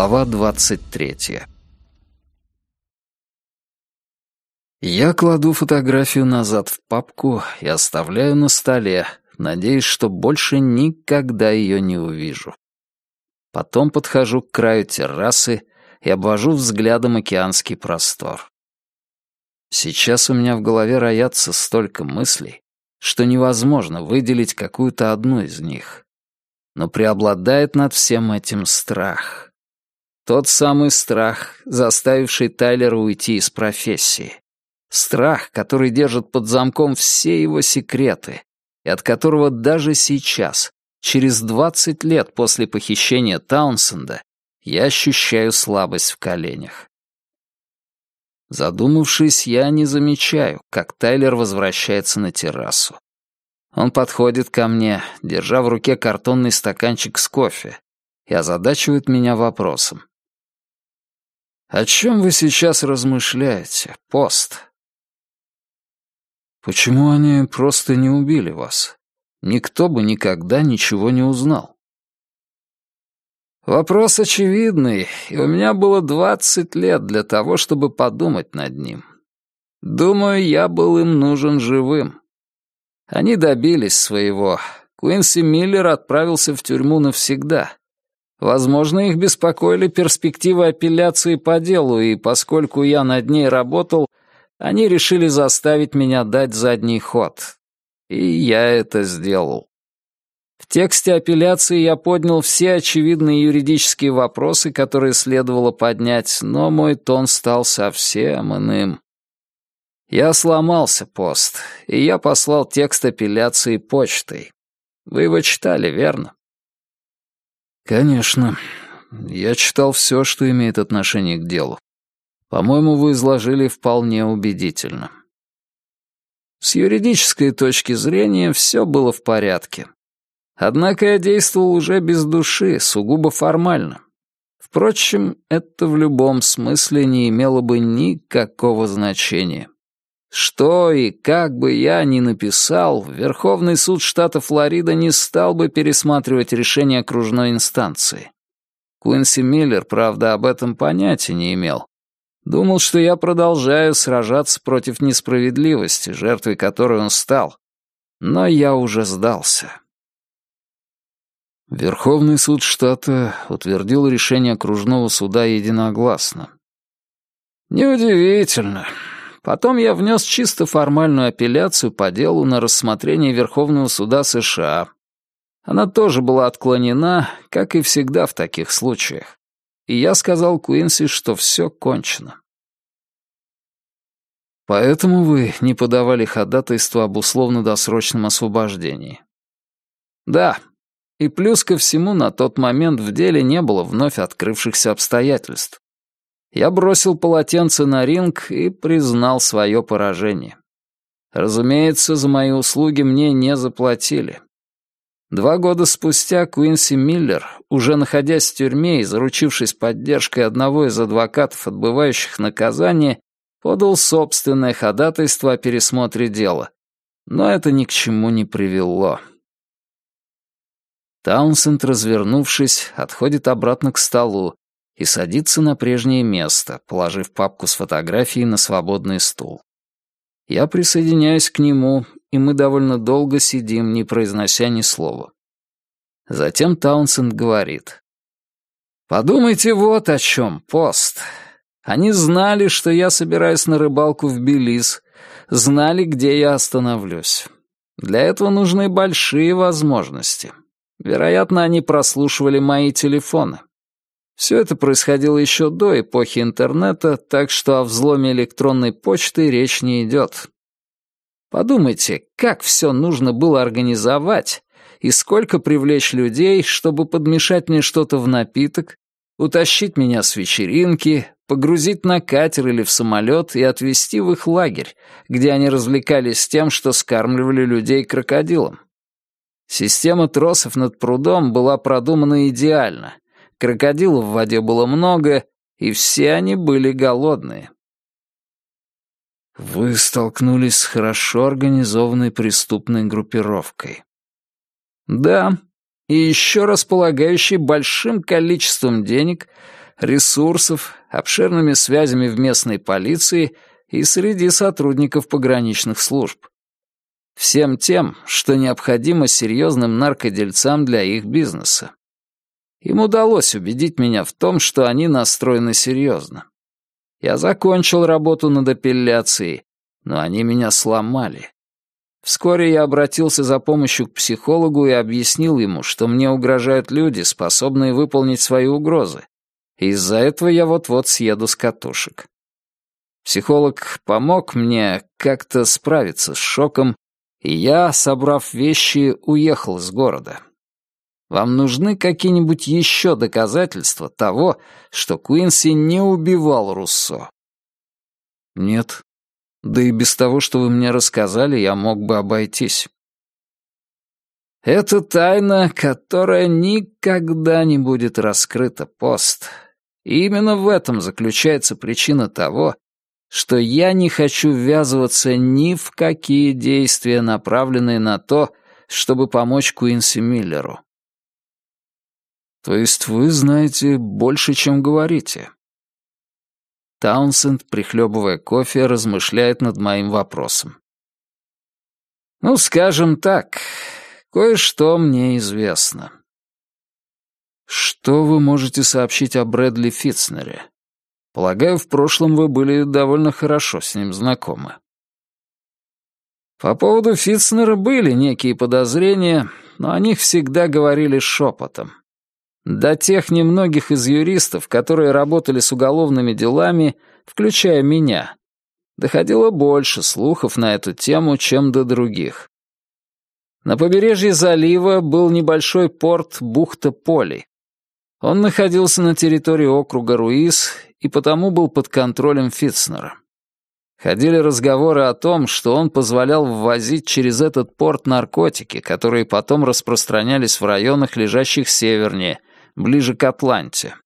Глава двадцать третья. Я кладу фотографию назад в папку и оставляю на столе, надеясь, что больше никогда ее не увижу. Потом подхожу к краю террасы и обвожу взглядом океанский простор. Сейчас у меня в голове роятся столько мыслей, что невозможно выделить какую-то одну из них. Но преобладает над всем этим страх. Тот самый страх, заставивший Тайлера уйти из профессии. Страх, который держит под замком все его секреты, и от которого даже сейчас, через 20 лет после похищения Таунсенда, я ощущаю слабость в коленях. Задумавшись, я не замечаю, как Тайлер возвращается на террасу. Он подходит ко мне, держа в руке картонный стаканчик с кофе, и озадачивает меня вопросом. «О чем вы сейчас размышляете, пост?» «Почему они просто не убили вас? Никто бы никогда ничего не узнал». Вопрос очевидный, и у меня было двадцать лет для того, чтобы подумать над ним. Думаю, я был им нужен живым. Они добились своего. Куинси Миллер отправился в тюрьму навсегда. Возможно, их беспокоили перспективы апелляции по делу, и поскольку я над ней работал, они решили заставить меня дать задний ход. И я это сделал. В тексте апелляции я поднял все очевидные юридические вопросы, которые следовало поднять, но мой тон стал совсем иным. Я сломался, пост, и я послал текст апелляции почтой. Вы его читали, верно? Конечно. Я читал все, что имеет отношение к делу. По-моему, вы изложили вполне убедительно. С юридической точки зрения все было в порядке. Однако я действовал уже без души, сугубо формально. Впрочем, это в любом смысле не имело бы никакого значения. Что и как бы я ни написал, Верховный суд штата Флорида не стал бы пересматривать решение окружной инстанции. Куинси Миллер, правда, об этом понятия не имел. Думал, что я продолжаю сражаться против несправедливости, жертвой которой он стал. Но я уже сдался. Верховный суд штата утвердил решение окружного суда единогласно. Неудивительно. Потом я внес чисто формальную апелляцию по делу на рассмотрение Верховного суда США. Она тоже была отклонена, как и всегда в таких случаях. И я сказал Куинси, что все кончено. Поэтому вы не подавали ходатайство об условно-досрочном освобождении? Да, и плюс ко всему, на тот момент в деле не было вновь открывшихся обстоятельств. Я бросил полотенце на ринг и признал свое поражение. Разумеется, за мои услуги мне не заплатили. Два года спустя Куинси Миллер, уже находясь в тюрьме и заручившись поддержкой одного из адвокатов, отбывающих наказание, подал собственное ходатайство о пересмотре дела. Но это ни к чему не привело. Таунсенд, развернувшись, отходит обратно к столу и садится на прежнее место, положив папку с фотографией на свободный стул. Я присоединяюсь к нему, и мы довольно долго сидим, не произнося ни слова. Затем Таунсенд говорит. «Подумайте вот о чем, пост. Они знали, что я собираюсь на рыбалку в Белиз, знали, где я остановлюсь. Для этого нужны большие возможности. Вероятно, они прослушивали мои телефоны. Все это происходило еще до эпохи интернета, так что о взломе электронной почты речь не идет. Подумайте, как все нужно было организовать и сколько привлечь людей, чтобы подмешать мне что-то в напиток, утащить меня с вечеринки, погрузить на катер или в самолет и отвезти в их лагерь, где они развлекались тем, что скармливали людей крокодилам. Система тросов над прудом была продумана идеально. Крокодилов в воде было много, и все они были голодные. Вы столкнулись с хорошо организованной преступной группировкой. Да, и еще располагающей большим количеством денег, ресурсов, обширными связями в местной полиции и среди сотрудников пограничных служб. Всем тем, что необходимо серьезным наркодельцам для их бизнеса. Им удалось убедить меня в том, что они настроены серьезно. Я закончил работу над апелляцией, но они меня сломали. Вскоре я обратился за помощью к психологу и объяснил ему, что мне угрожают люди, способные выполнить свои угрозы. Из-за этого я вот-вот съеду с катушек. Психолог помог мне как-то справиться с шоком, и я, собрав вещи, уехал из города. Вам нужны какие-нибудь еще доказательства того, что Куинси не убивал Руссо? Нет. Да и без того, что вы мне рассказали, я мог бы обойтись. Это тайна, которая никогда не будет раскрыта, пост. И именно в этом заключается причина того, что я не хочу ввязываться ни в какие действия, направленные на то, чтобы помочь Куинси Миллеру. То есть вы знаете больше, чем говорите. Таунсенд, прихлебывая кофе, размышляет над моим вопросом. Ну, скажем так, кое-что мне известно. Что вы можете сообщить о Брэдли Фитцнере? Полагаю, в прошлом вы были довольно хорошо с ним знакомы. По поводу Фитцнера были некие подозрения, но о них всегда говорили шепотом. До тех немногих из юристов, которые работали с уголовными делами, включая меня, доходило больше слухов на эту тему, чем до других. На побережье залива был небольшой порт бухта Поли. Он находился на территории округа Руис и потому был под контролем Фитцнера. Ходили разговоры о том, что он позволял ввозить через этот порт наркотики, которые потом распространялись в районах, лежащих севернее, ближе к Атланте.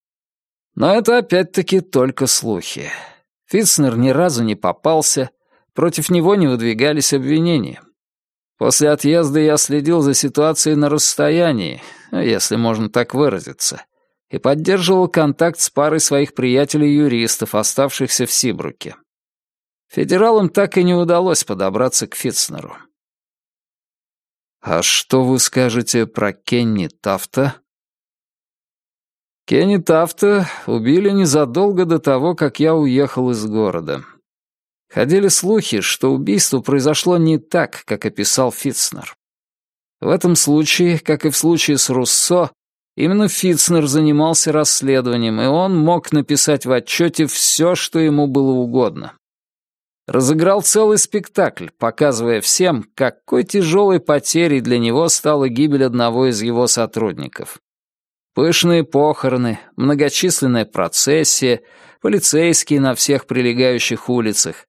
Но это опять-таки только слухи. Фитцнер ни разу не попался, против него не выдвигались обвинения. После отъезда я следил за ситуацией на расстоянии, если можно так выразиться, и поддерживал контакт с парой своих приятелей-юристов, оставшихся в Сибруке. Федералам так и не удалось подобраться к Фитцнеру. «А что вы скажете про Кенни Тафта?» Кенни Тафта убили незадолго до того, как я уехал из города. Ходили слухи, что убийство произошло не так, как описал Фитцнер. В этом случае, как и в случае с Руссо, именно Фитцнер занимался расследованием, и он мог написать в отчете все, что ему было угодно. Разыграл целый спектакль, показывая всем, какой тяжелой потерей для него стала гибель одного из его сотрудников. Пышные похороны, многочисленная процессия, полицейские на всех прилегающих улицах.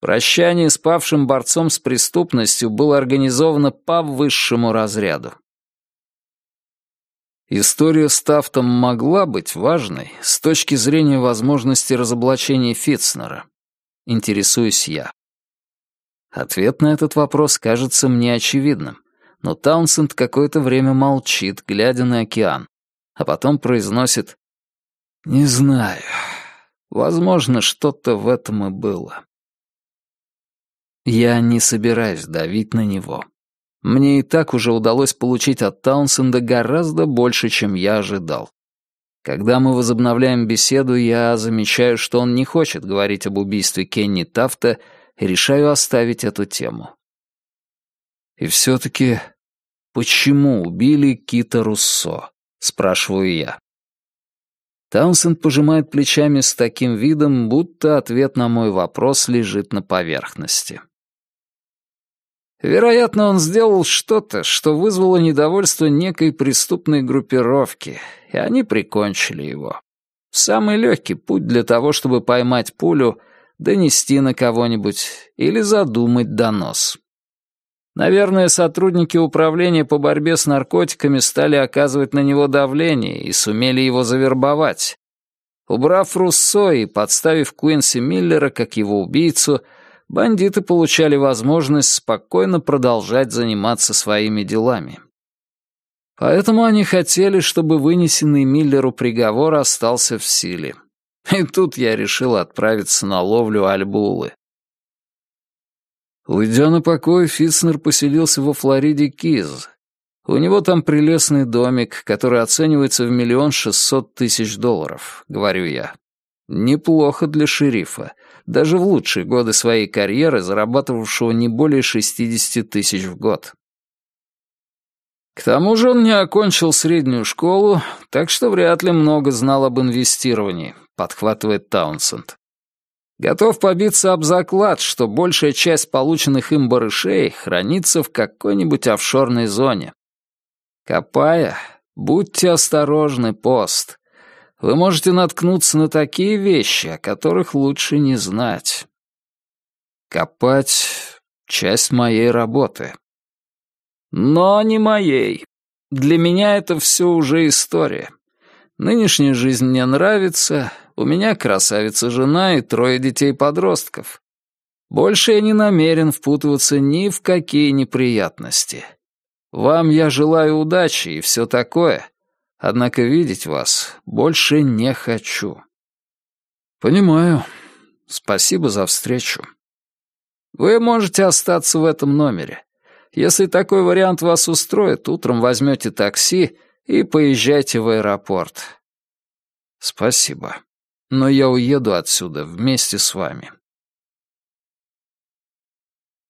Прощание с павшим борцом с преступностью было организовано по высшему разряду. История с Тафтом могла быть важной с точки зрения возможности разоблачения Фитцнера. Интересуюсь я. Ответ на этот вопрос кажется мне очевидным, но Таунсенд какое-то время молчит, глядя на океан а потом произносит «Не знаю. Возможно, что-то в этом и было». Я не собираюсь давить на него. Мне и так уже удалось получить от Таунсенда гораздо больше, чем я ожидал. Когда мы возобновляем беседу, я замечаю, что он не хочет говорить об убийстве Кенни Тафта и решаю оставить эту тему. И все-таки, почему убили Кита Руссо? Спрашиваю я. Таунсенд пожимает плечами с таким видом, будто ответ на мой вопрос лежит на поверхности. Вероятно, он сделал что-то, что вызвало недовольство некой преступной группировки, и они прикончили его. Самый легкий путь для того, чтобы поймать пулю, донести на кого-нибудь или задумать донос. Наверное, сотрудники управления по борьбе с наркотиками стали оказывать на него давление и сумели его завербовать. Убрав Руссо и подставив Куинси Миллера как его убийцу, бандиты получали возможность спокойно продолжать заниматься своими делами. Поэтому они хотели, чтобы вынесенный Миллеру приговор остался в силе. И тут я решил отправиться на ловлю альбулы. Уйдя на покой, Фитцнер поселился во Флориде Киз. У него там прелестный домик, который оценивается в миллион шестьсот тысяч долларов, говорю я. Неплохо для шерифа, даже в лучшие годы своей карьеры, зарабатывавшего не более шестидесяти тысяч в год. К тому же он не окончил среднюю школу, так что вряд ли много знал об инвестировании, подхватывает Таунсенд. Готов побиться об заклад, что большая часть полученных им барышей хранится в какой-нибудь офшорной зоне. Копая, будьте осторожны, пост. Вы можете наткнуться на такие вещи, о которых лучше не знать. Копать — часть моей работы. Но не моей. Для меня это все уже история. Нынешняя жизнь мне нравится, у меня красавица жена и трое детей-подростков. Больше я не намерен впутываться ни в какие неприятности. Вам я желаю удачи и все такое, однако видеть вас больше не хочу. Понимаю. Спасибо за встречу. Вы можете остаться в этом номере. Если такой вариант вас устроит, утром возьмете такси и поезжайте в аэропорт. Спасибо. Но я уеду отсюда вместе с вами.